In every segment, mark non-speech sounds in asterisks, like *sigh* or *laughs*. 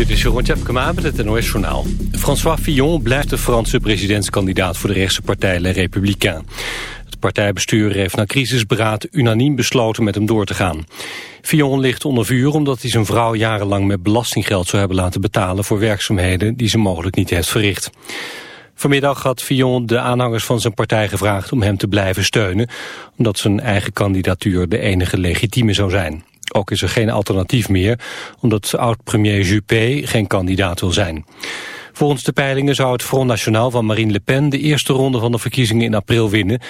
Dit is Jeroen Tjepkema met het NOS Journaal. François Fillon blijft de Franse presidentskandidaat voor de rechtse partij Les Républicains. Het partijbestuur heeft na crisisberaad unaniem besloten met hem door te gaan. Fillon ligt onder vuur omdat hij zijn vrouw jarenlang met belastinggeld zou hebben laten betalen voor werkzaamheden die ze mogelijk niet heeft verricht. Vanmiddag had Fillon de aanhangers van zijn partij gevraagd om hem te blijven steunen, omdat zijn eigen kandidatuur de enige legitieme zou zijn. Ook is er geen alternatief meer, omdat oud-premier Juppé geen kandidaat wil zijn. Volgens de peilingen zou het Front National van Marine Le Pen de eerste ronde van de verkiezingen in april winnen.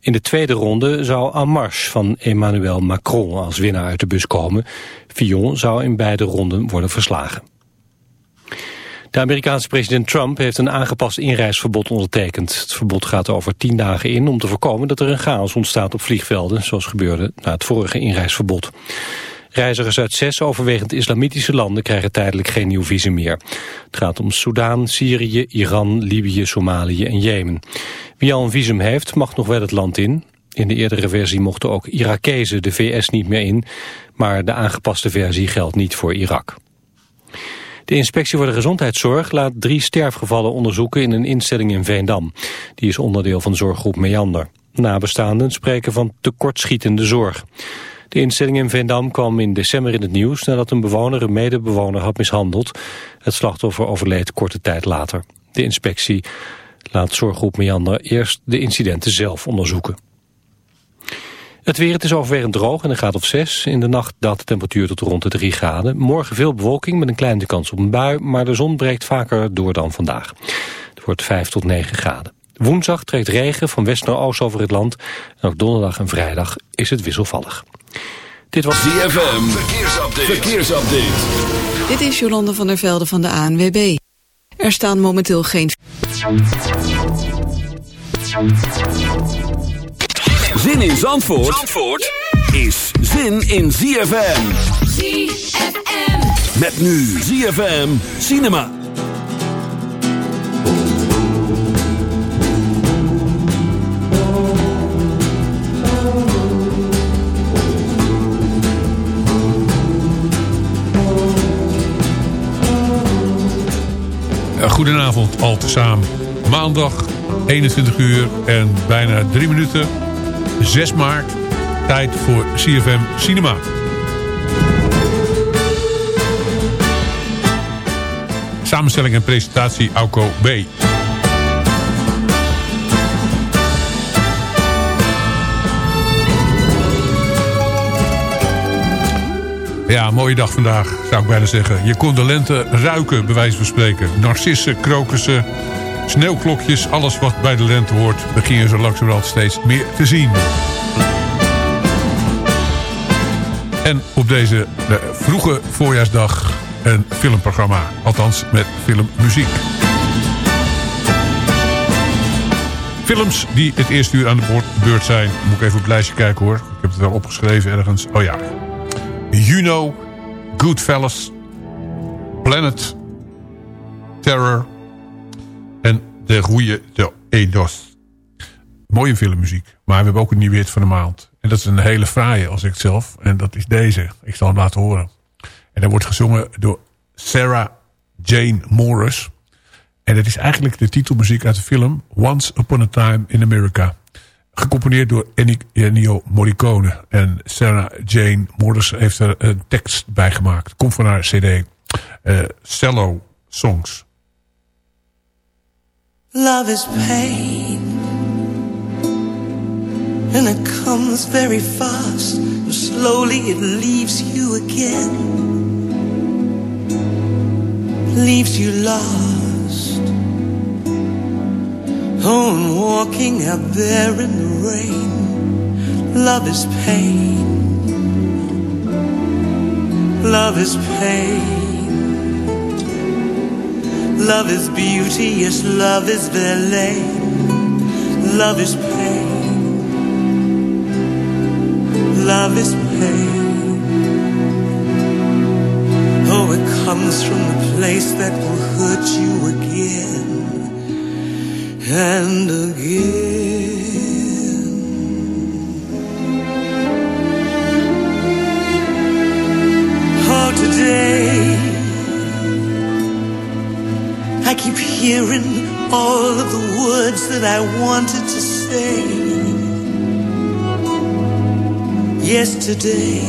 In de tweede ronde zou En Marche van Emmanuel Macron als winnaar uit de bus komen. Fillon zou in beide ronden worden verslagen. De Amerikaanse president Trump heeft een aangepast inreisverbod ondertekend. Het verbod gaat over tien dagen in om te voorkomen dat er een chaos ontstaat op vliegvelden, zoals gebeurde na het vorige inreisverbod. Reizigers uit zes overwegend islamitische landen krijgen tijdelijk geen nieuw visum meer. Het gaat om Soudaan, Syrië, Iran, Libië, Somalië en Jemen. Wie al een visum heeft, mag nog wel het land in. In de eerdere versie mochten ook Irakezen de VS niet meer in, maar de aangepaste versie geldt niet voor Irak. De inspectie voor de gezondheidszorg laat drie sterfgevallen onderzoeken in een instelling in Veendam. Die is onderdeel van zorggroep Meander. Nabestaanden spreken van tekortschietende zorg. De instelling in Veendam kwam in december in het nieuws nadat een bewoner een medebewoner had mishandeld. Het slachtoffer overleed korte tijd later. De inspectie laat zorggroep Meander eerst de incidenten zelf onderzoeken. Het weer, het is overwegend droog en een graad of 6. In de nacht daalt de temperatuur tot rond de 3 graden. Morgen veel bewolking met een kleine kans op een bui, maar de zon breekt vaker door dan vandaag. Het wordt 5 tot 9 graden. Woensdag trekt regen van west naar oost over het land. En ook donderdag en vrijdag is het wisselvallig. Dit was ZFM. Verkeersupdate. Verkeersupdate. Dit is Jolande van der Velde van de ANWB. Er staan momenteel geen... Zin in Zandvoort, Zandvoort is zin in ZFM. ZFM. Met nu ZFM Cinema. Goedenavond al tezamen. Maandag 21 uur en bijna 3 minuten. 6 maart. Tijd voor CFM Cinema. Samenstelling en presentatie Auko B. Ja, mooie dag vandaag, zou ik bijna zeggen. Je kon de lente ruiken, bij wijze van spreken. Narcissen, krokussen, sneeuwklokjes, alles wat bij de lente hoort... begin je zo langzamerhand steeds meer te zien. En op deze de vroege voorjaarsdag een filmprogramma. Althans, met filmmuziek. Films die het eerste uur aan de beurt zijn. Moet ik even op het lijstje kijken hoor. Ik heb het wel opgeschreven ergens. Oh ja, Juno, Goodfellas, Planet, Terror en De Goeie de Edos. Mooie filmmuziek, maar we hebben ook een nieuwe hit van de maand. En dat is een hele fraaie als ik het zelf. En dat is deze. Ik zal hem laten horen. En dat wordt gezongen door Sarah Jane Morris. En dat is eigenlijk de titelmuziek uit de film Once Upon a Time in America. Gecomponeerd door Ennio Morricone. En Sarah Jane Morris heeft er een tekst bij gemaakt. Komt van haar cd. Uh, cello Songs. Love is pain. And it comes very fast. And slowly it leaves you again. Leaves you lost. And walking out there in the rain. Love is pain. Love is pain. Love is beauty, yes, love is ballet. Love is pain. Love is pain. Oh, it comes from the place that will hurt you again and again. Oh, today I keep hearing all of the words that I wanted to say yesterday.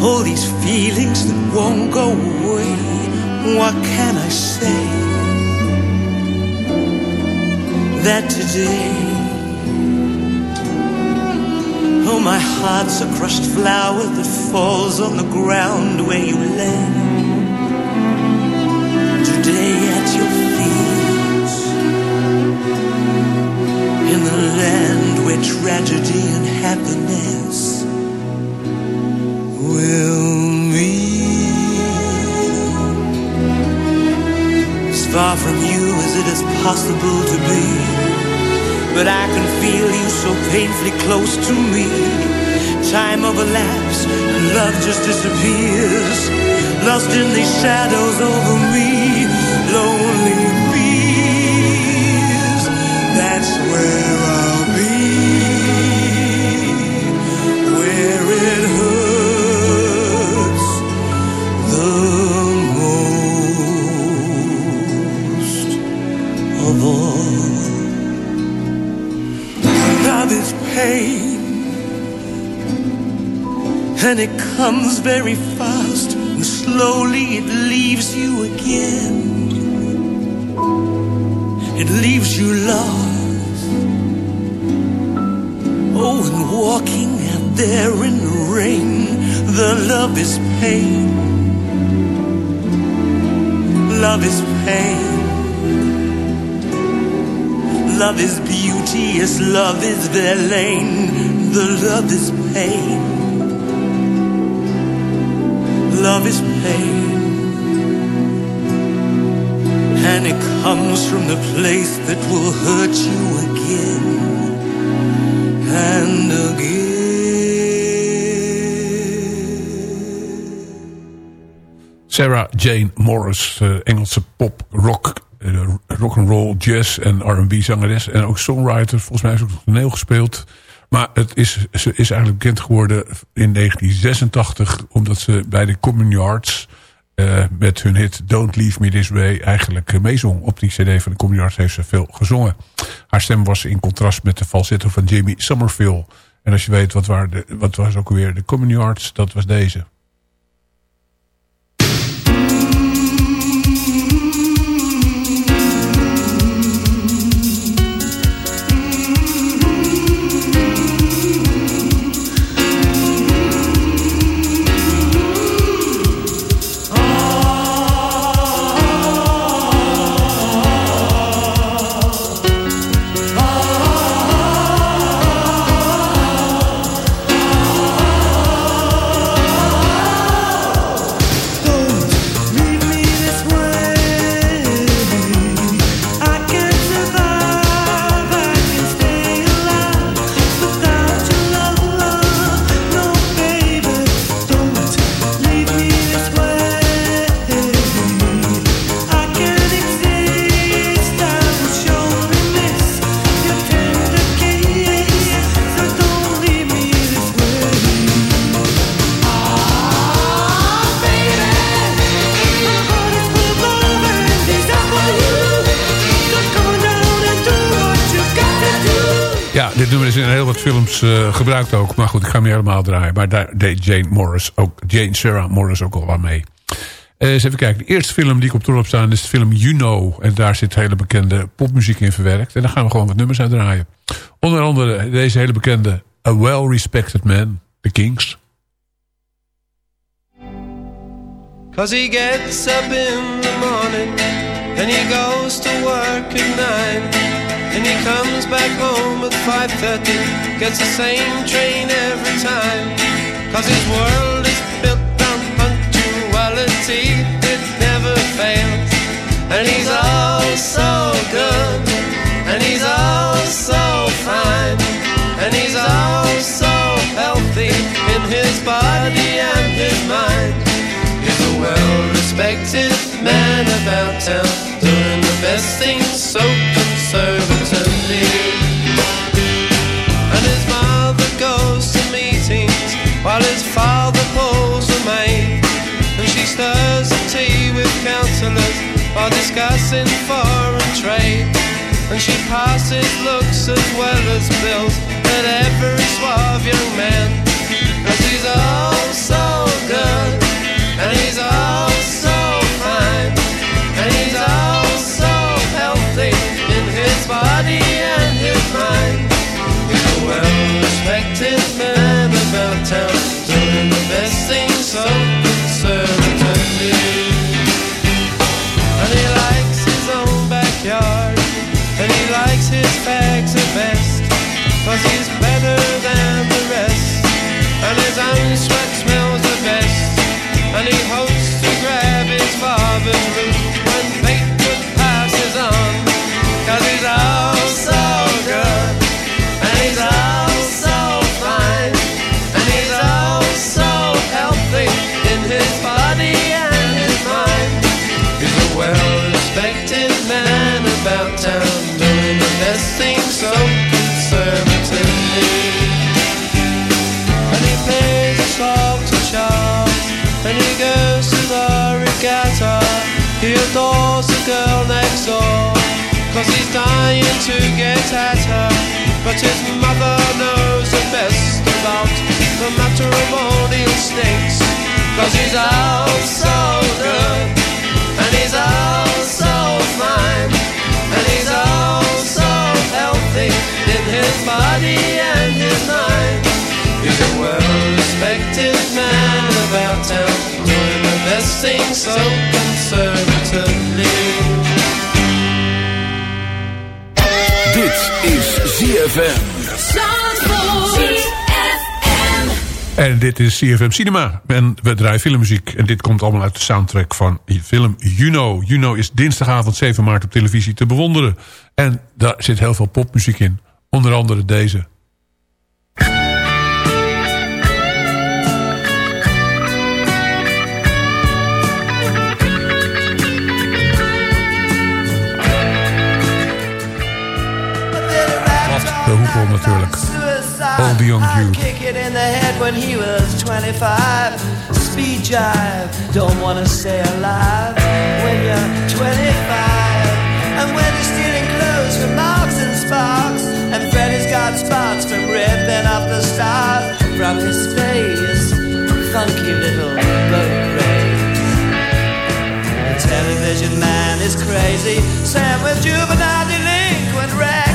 All these feelings that won't go away. What can I say? That today. Oh, my heart's a crushed flower that falls on the ground where you lay. Today at your feet, close to me. Time overlaps love just disappears. Lost in these shadows over me. Lonely and it comes very fast, and slowly it leaves you again. It leaves you lost. Oh, and walking out there in the rain, the love is pain. Love is pain. Love is beauty, yes, love is Verlaine. The love is pain. Love is pain. And it comes from the place that will hurt you again and again. Sarah Jane Morris, uh, Engelse pop, rock, uh, rock and roll, jazz en R&B zangeres. En ook songwriter, volgens mij is ook toneel gespeeld. Maar het is, ze is eigenlijk bekend geworden in 1986... omdat ze bij de Common Yards uh, met hun hit Don't Leave Me This Way... eigenlijk meezong. Op die cd van de Common Yards heeft ze veel gezongen. Haar stem was in contrast met de falsetto van Jamie Somerville. En als je weet, wat, de, wat was ook weer de Common Yards, dat was deze... films uh, gebruikt ook. Maar goed, ik ga hem helemaal draaien. Maar daar deed Jane Morris ook, Jane Sarah Morris ook al aan mee. Uh, eens even kijken. De eerste film die ik op toer heb staan is de film Know. En daar zit hele bekende popmuziek in verwerkt. En daar gaan we gewoon wat nummers uit draaien. Onder andere deze hele bekende A Well-Respected Man, The Kings. Cause he gets up in the morning And he goes to work at he comes back home at 5.30 Gets the same train every time. Cause his world is built on punctuality It never fails. And he's all so good And he's all so fine And he's all so healthy In his body and his mind. He's a well-respected man about town Doing the best things so conservatively. And his mother goes to meetings while his father pulls the maid. And she stirs the tea with councillors are discussing foreign trade. And she passes looks as well as bills at every suave young man. Cause he's all so good, and he's all so fine, and he's all body and his mind. He's a well-respected man about town, doing the best thing so conservatively. And he likes his own backyard, and he likes his fags the best, cause he's better than the rest, and his own sweat smells the best, and he hopes to grab his father's boot his body and his mind. He's a well-respected man about town, doing the best thing so conservatively. And he plays a song to Charles, and he goes to the regatta. He adores the girl next door, cause he's dying to get at her. But his mother knows the best about the matrimonial snakes, cause he's out so good. And he's all so fine And he's all so healthy In his body and his mind He's a well-respected man about town Doing the best thing so conservatively Dit is ZFM. En dit is CFM Cinema. En we draaien filmmuziek. En dit komt allemaal uit de soundtrack van die film Juno. Juno is dinsdagavond 7 maart op televisie te bewonderen. En daar zit heel veel popmuziek in. Onder andere deze. De hoepel natuurlijk. All the young youth. Kick it in the head when he was 25. Speed jive, don't wanna stay alive when you're 25. And when you're stealing clothes from Marks and Sparks. And Freddy's got spots from ripping up the stars from his face. Funky little boat race. The television man is crazy. Sam with juvenile delinquent.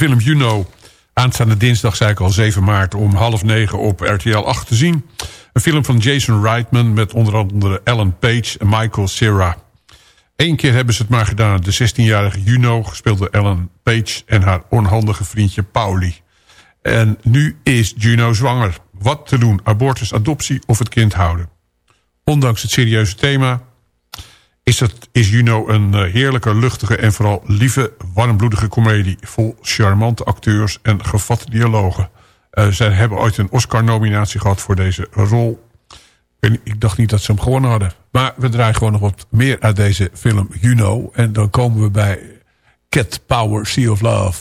Film Know. Aanstaande dinsdag, zei ik al, 7 maart om half negen op RTL 8 te zien. Een film van Jason Reitman met onder andere Ellen Page en Michael Cera. Eén keer hebben ze het maar gedaan. De 16-jarige Juno gespeeld door Ellen Page en haar onhandige vriendje Pauli. En nu is Juno zwanger. Wat te doen? Abortus, adoptie of het kind houden? Ondanks het serieuze thema is, het, is Juno een eh, heerlijke, luchtige en vooral lieve, warmbloedige komedie... vol charmante acteurs en gevatte dialogen. Uh, zij hebben ooit een Oscar-nominatie gehad voor deze rol. Ik dacht niet dat ze hem gewonnen hadden. Maar we draaien gewoon nog wat meer uit deze film Juno. En dan komen we bij Cat Power, Sea of Love.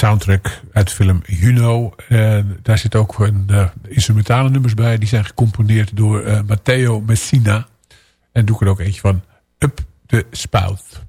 Soundtrack uit de film Juno. En daar zitten ook een, uh, instrumentale nummers bij. Die zijn gecomponeerd door uh, Matteo Messina. En doe ik er ook eentje van Up the Spout.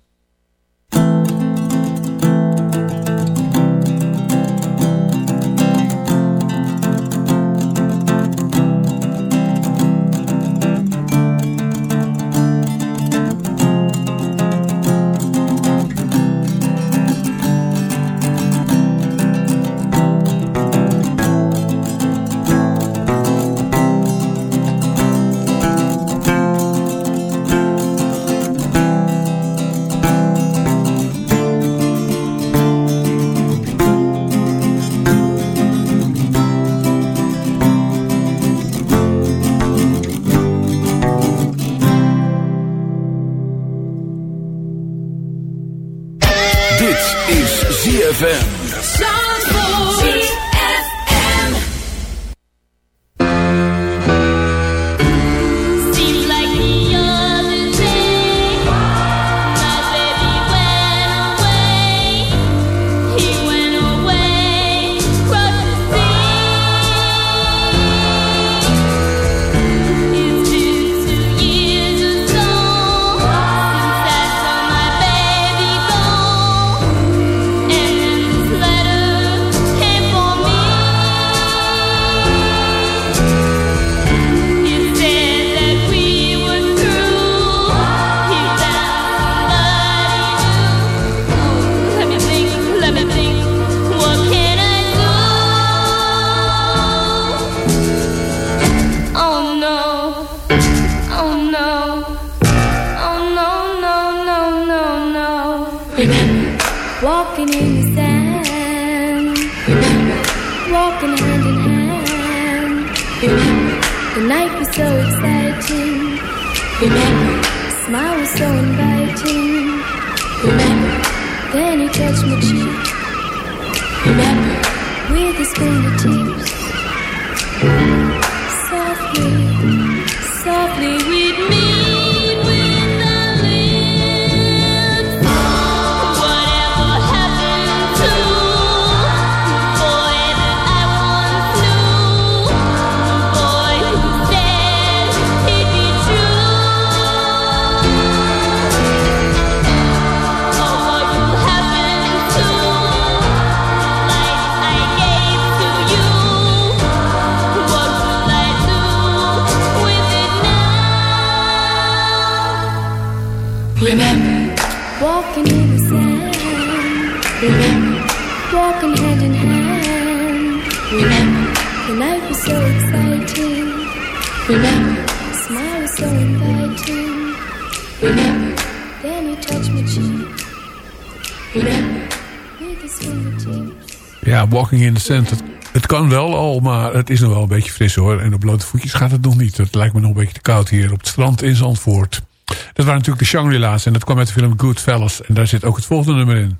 Walking in the Sand. Het, kan wel al, maar het is nog wel een beetje fris hoor. En op blote voetjes gaat het nog niet. Het lijkt me nog een beetje te koud hier op het strand in Zandvoort. Dat waren natuurlijk de Shangri-La's en dat kwam uit de film Goodfellas. En daar zit ook het volgende nummer in.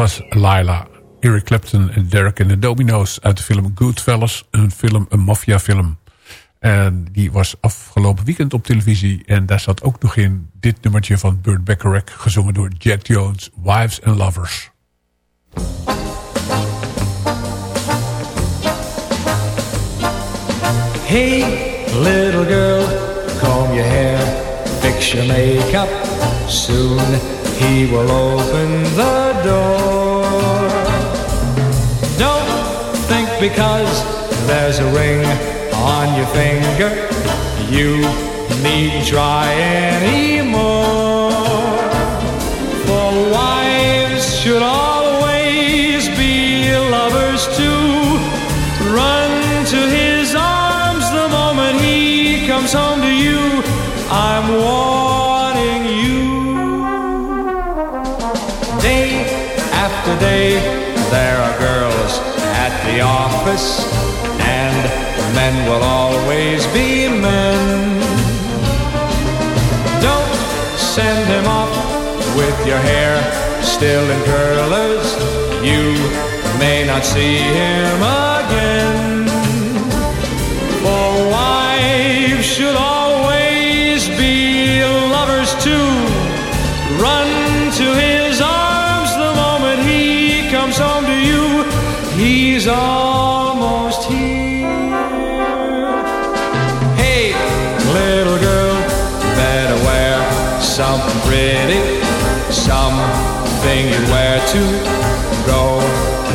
Was Lila, Eric Clapton en Derek en de Domino's uit de film Goodfellas. Een film, een maffiafilm. En die was afgelopen weekend op televisie. En daar zat ook nog in dit nummertje van Burt Bacharach... gezongen door Jack Jones, Wives and Lovers. Hey, little girl, comb your hair, fix your makeup. Soon he will open the door. Don't think because there's a ring on your finger, you needn't try anymore. Office, and men will always be men. Don't send him off with your hair still in curlers. You may not see him again. For wives should to go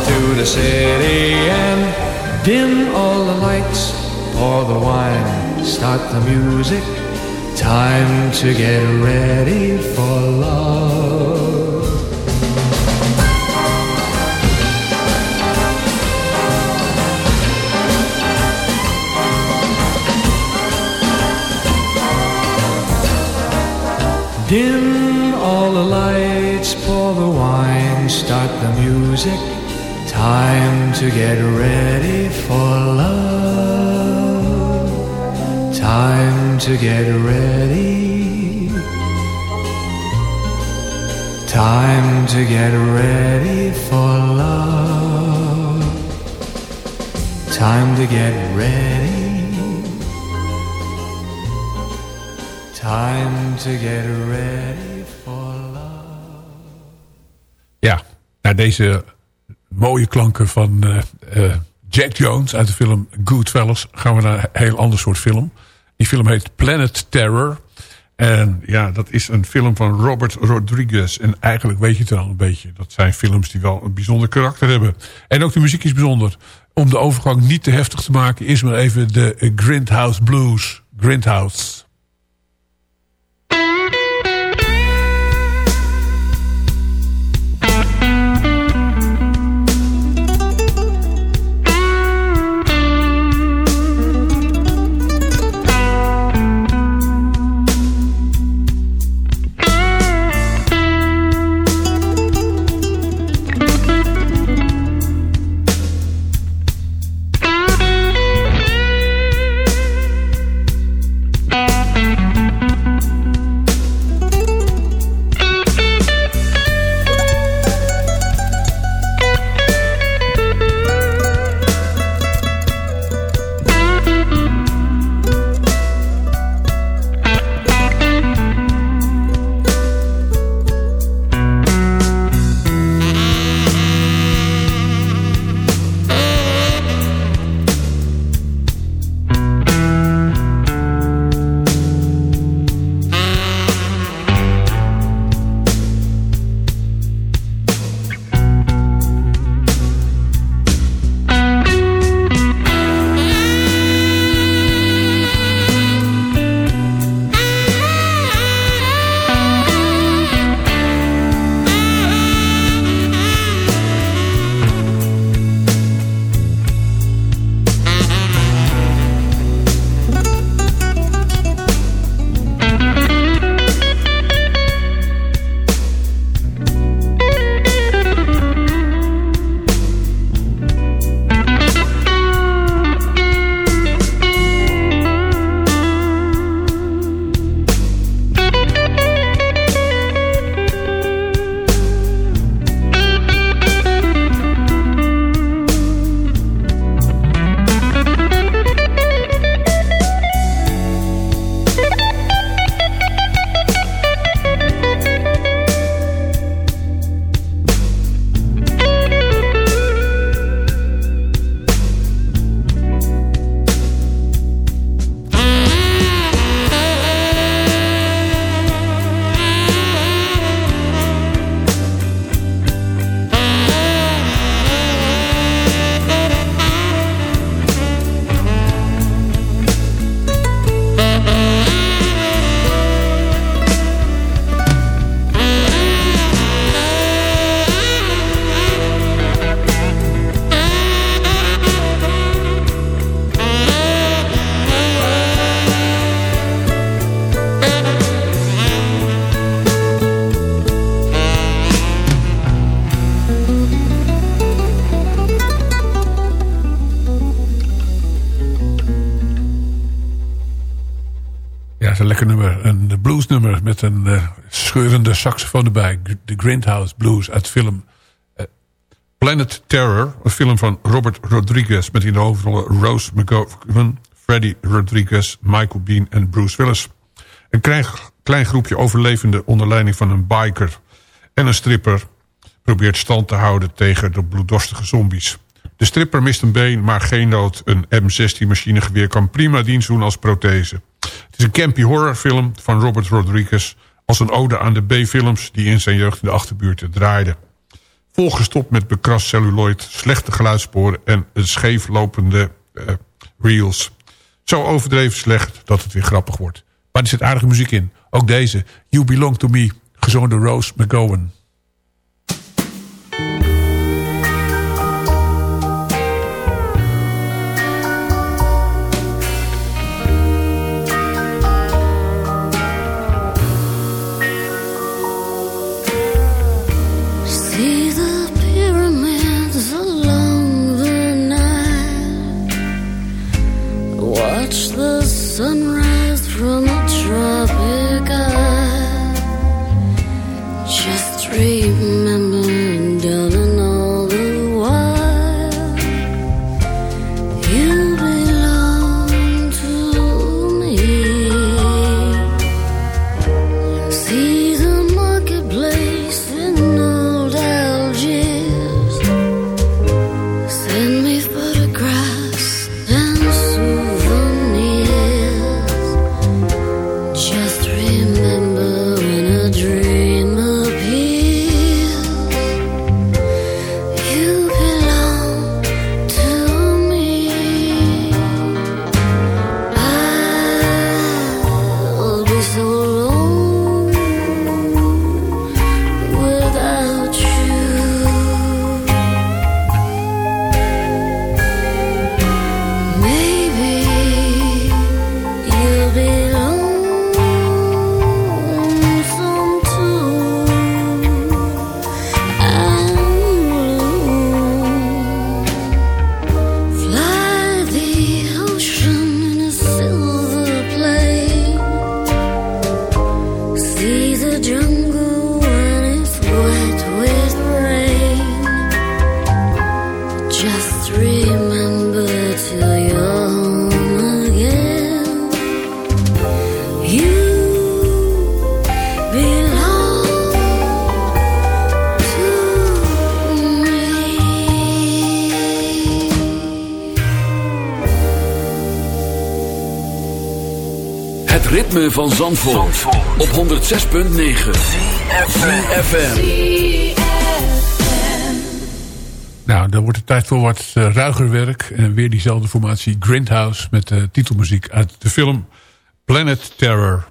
to the city and dim all the lights, pour the wine, start the music. Time to get ready for love. Dim music. Time to get ready for love. Time to get ready. Time to get ready for love. Time to get ready. Time to get ready naar deze mooie klanken van eh, eh, Jack Jones uit de film Goodfellas... gaan we naar een heel ander soort film. Die film heet Planet Terror. En ja, dat is een film van Robert Rodriguez. En eigenlijk weet je het al een beetje. Dat zijn films die wel een bijzonder karakter hebben. En ook de muziek is bijzonder. Om de overgang niet te heftig te maken... is maar even de Grindhouse Blues. Grindhouse. Saxofoon erbij. De Grindhouse Blues uit film uh, Planet Terror. Een film van Robert Rodriguez. Met in de hoofdrollen Rose McGowan, Freddie Rodriguez, Michael Bean en Bruce Willis. Een klein, klein groepje overlevenden onder leiding van een biker en een stripper... probeert stand te houden tegen de bloeddorstige zombies. De stripper mist een been, maar geen nood. Een M16 machinegeweer kan prima dienst doen als prothese. Het is een campy horrorfilm van Robert Rodriguez... als een ode aan de B-films die in zijn jeugd in de achterbuurten draaiden. Volgestopt met bekrast celluloid, slechte geluidssporen... en scheeflopende uh, reels. Zo overdreven slecht dat het weer grappig wordt. Maar er zit aardige muziek in. Ook deze, You Belong To Me, gezongen door Rose McGowan. Van Zandvoort, op 106.9 FM. Nou, dan wordt het tijd voor wat uh, ruiger werk. En weer diezelfde formatie Grindhouse met de titelmuziek uit de film Planet Terror.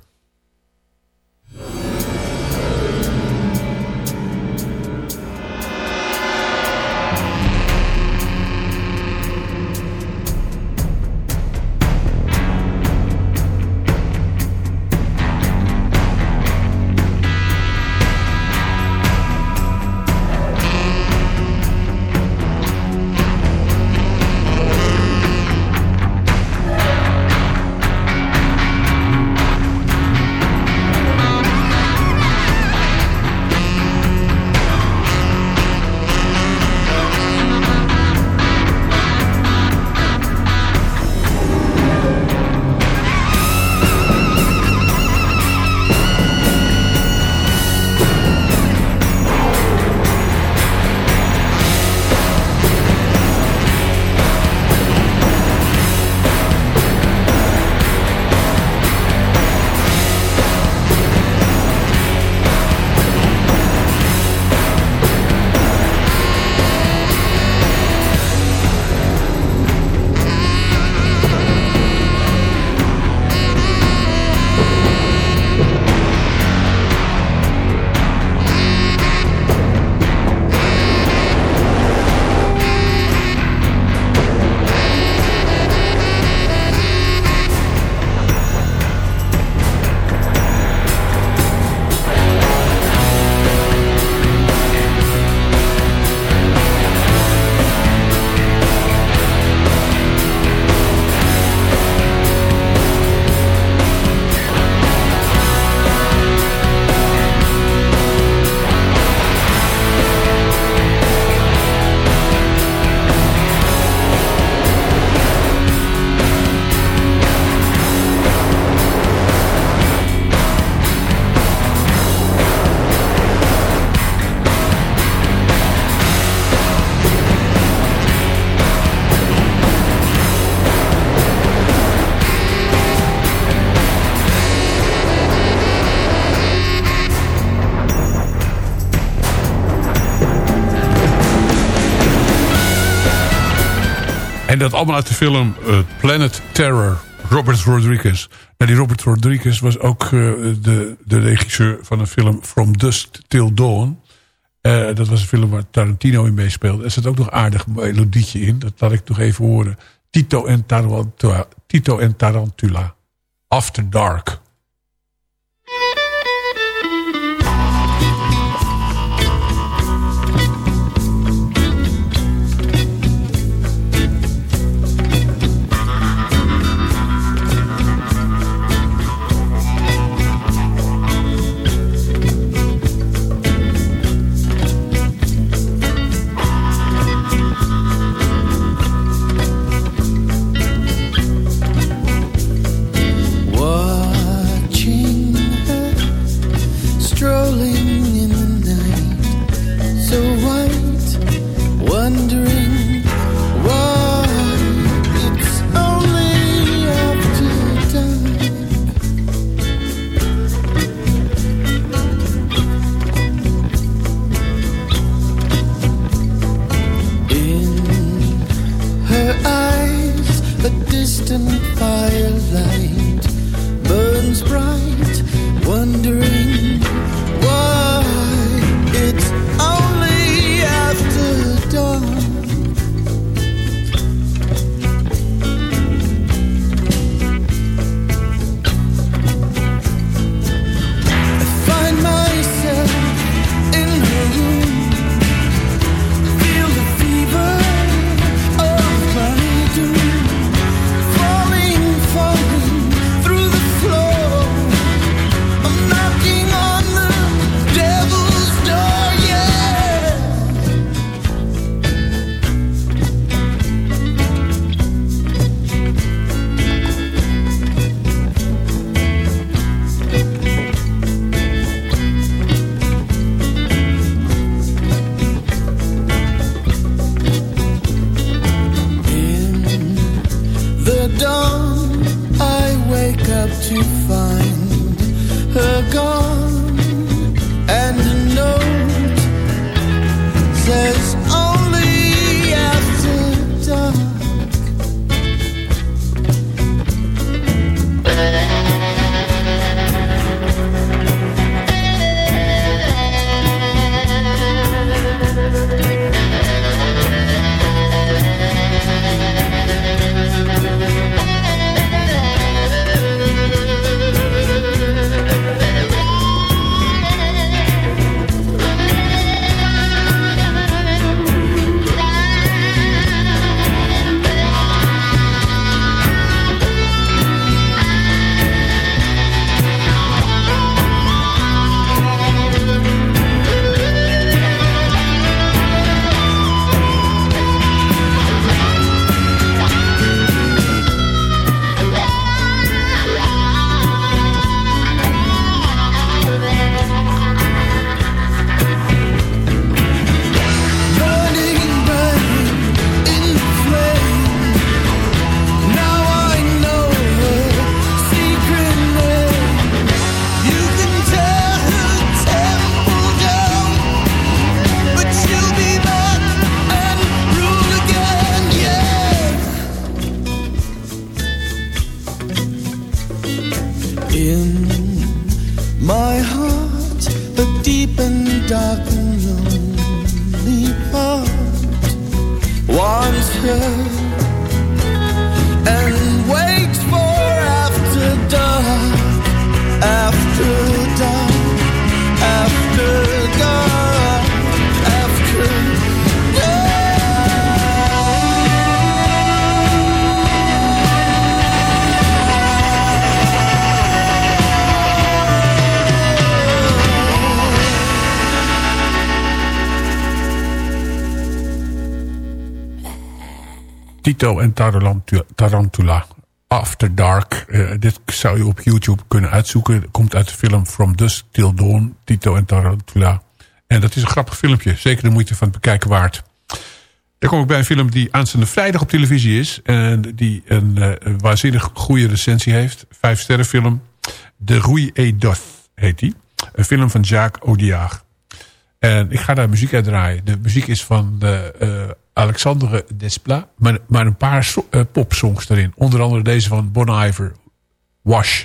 Dat allemaal uit de film eh, Planet Terror. Robert Rodriguez. En die Robert Rodriguez was ook eh, de, de regisseur van een film From Dusk Till Dawn. Eh, dat was een film waar Tarantino in meespeelde. Er zit ook nog aardig melodietje in. Dat laat ik nog even horen. Tito en. Tito en Tarantula. After Dark. In my heart, the deep and dark and lonely part wants her Tito en Tarantu- Tarantula. After Dark. Eh, dit zou je op YouTube kunnen uitzoeken. Komt uit de film From Dusk Till Dawn. Tito en Tarantula. En dat is een grappig filmpje. Zeker de moeite van het bekijken waard. Dan kom ik bij een film die aanstaande vrijdag op televisie is. En die een, eh, waanzinnig goede recensie heeft. Vijf sterren film. De Rouille et Doth heet die. Een film van Jacques Audiard. En ik ga daar muziek uit draaien. De muziek is van de, uh, Alexandre Desplat. Maar, maar een paar so uh, popsongs erin. Onder andere deze van Bon Iver. Wash.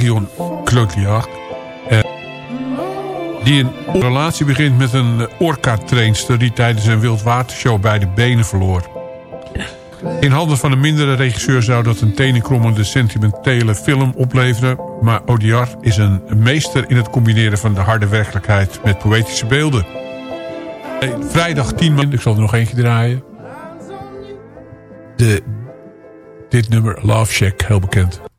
Marion. Eh, die een relatie begint met een orka-trainster... die tijdens een wildwatershow bij de benen verloor. In handen van een mindere regisseur zou dat een tenenkrommende sentimentele film opleveren... maar Audiard is een meester in het combineren van de harde werkelijkheid met poëtische beelden. Vrijdag 10 maart, ik zal er nog eentje draaien. De, dit nummer Love Shack, heel bekend.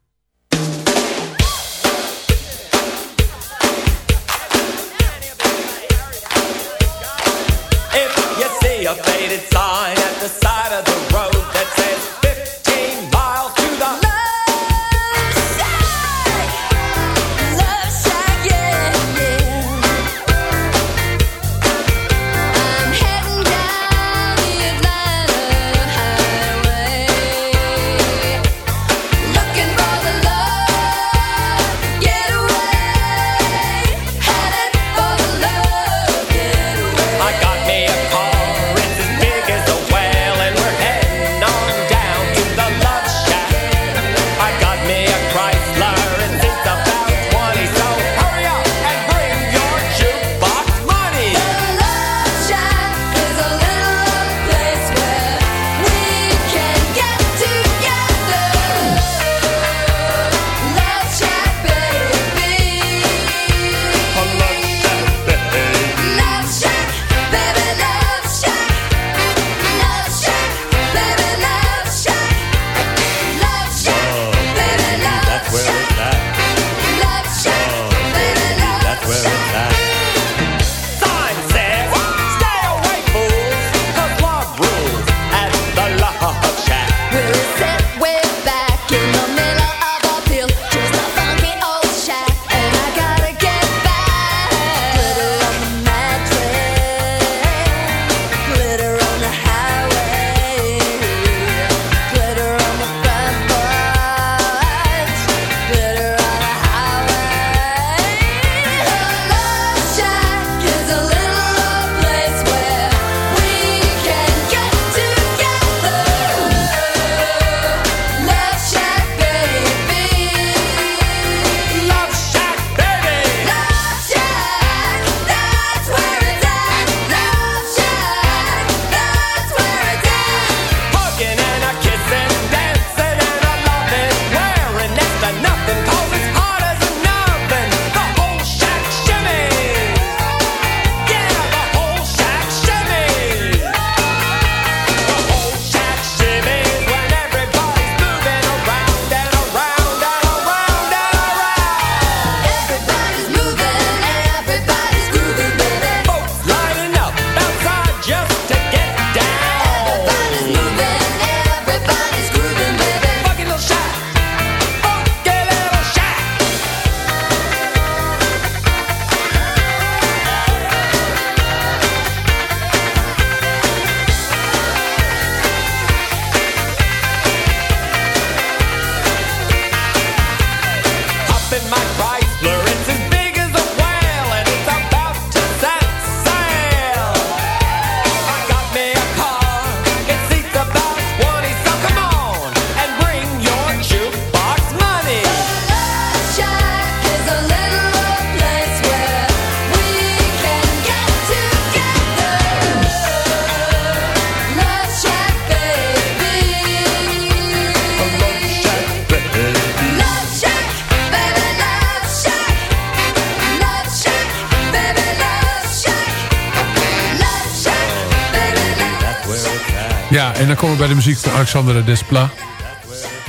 Bij de muziek van Alexandre Desplat.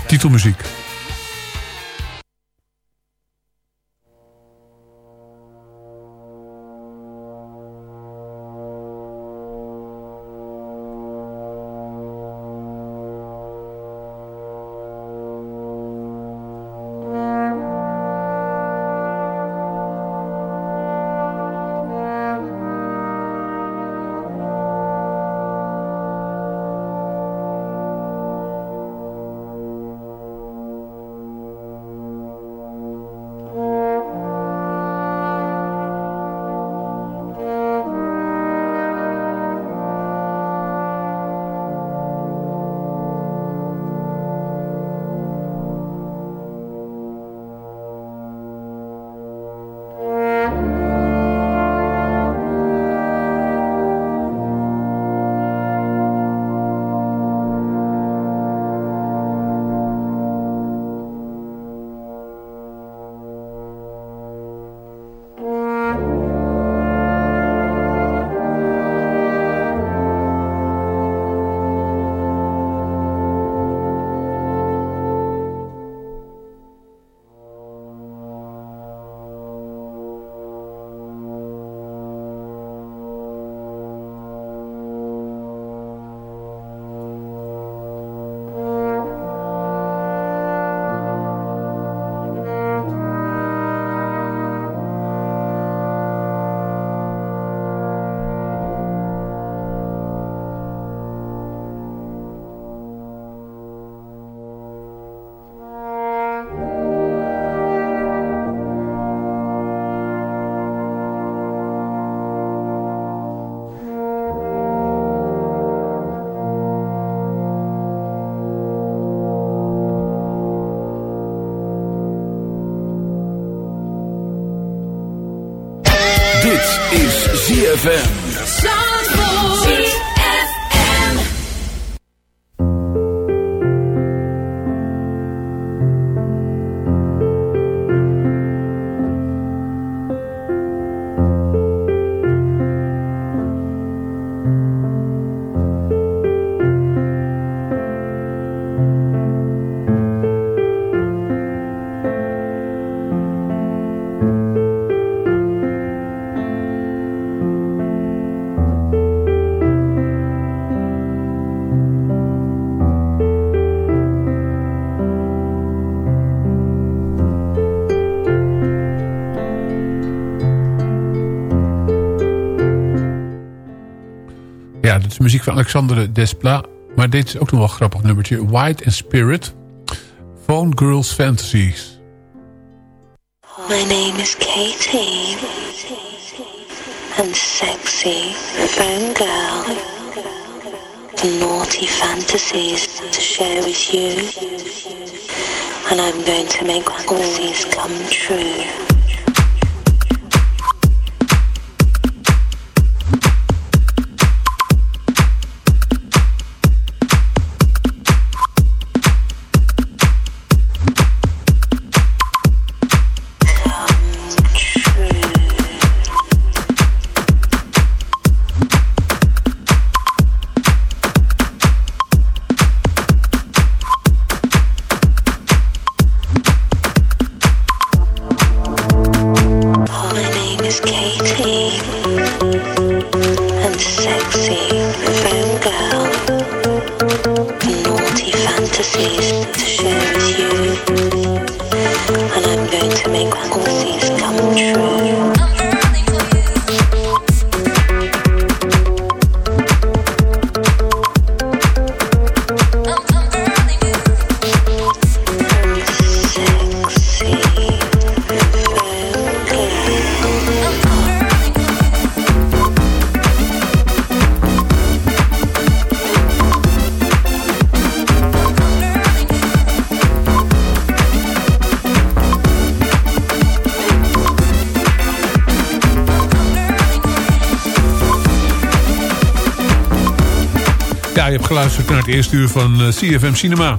Titelmuziek. ZFM. Is muziek van Alexandre Desplat. Maar dit is ook nog wel een grappig nummertje. White and Spirit. Phone Girls Fantasies. My name is Katie. And sexy phone girl. Naughty fantasies to share with you. And I'm going to make all these come true. Ja, je hebt geluisterd naar het eerste uur van eh, CFM Cinema.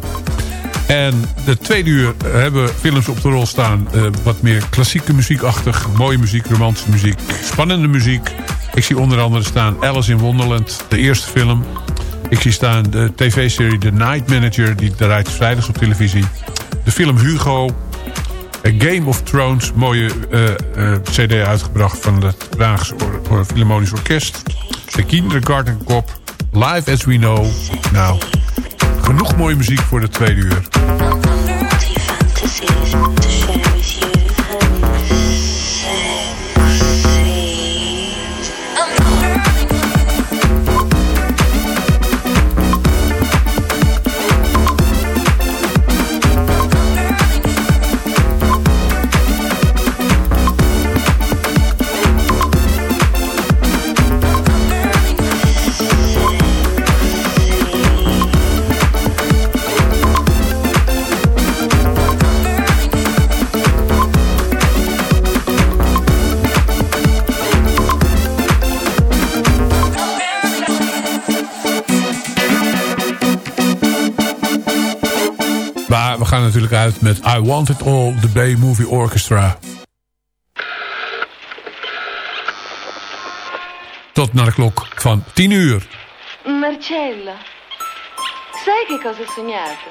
En de tweede uur hebben we films op de rol staan. eh, wat meer klassieke muziekachtig. Mooie muziek, romantische muziek, spannende muziek. Ik zie onder andere staan Alice in Wonderland, de eerste film. Ik zie staan de tv-serie The Night Manager. Die draait vrijdags op televisie. De film Hugo. Game of Thrones. Mooie eh, eh, cd uitgebracht van het Praagse Philharmonisch Orkest. De Kindergarten Kop. Live as we know. Nou, genoeg mooie muziek voor de tweede uur. Natuurlijk uit met I Want It All, de B-Movie Orchestra. Tot naar de klok van 10 uur. Marcella, sai che cosa ho sognato?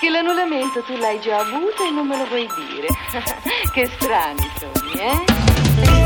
Che l'annullamento tu l'hai già avuto e non me lo vuoi dire. *laughs* che strani sogni, eh?